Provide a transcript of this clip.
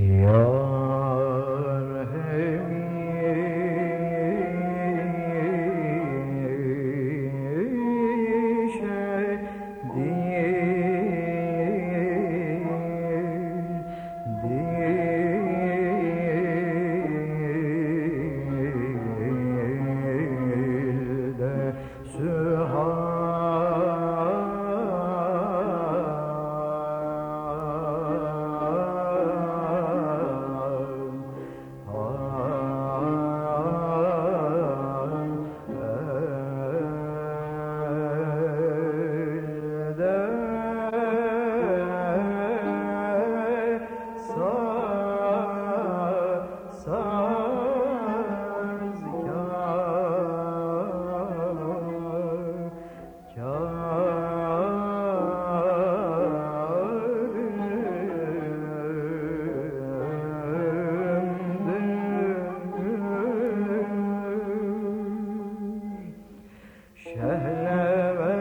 Yeah. Never.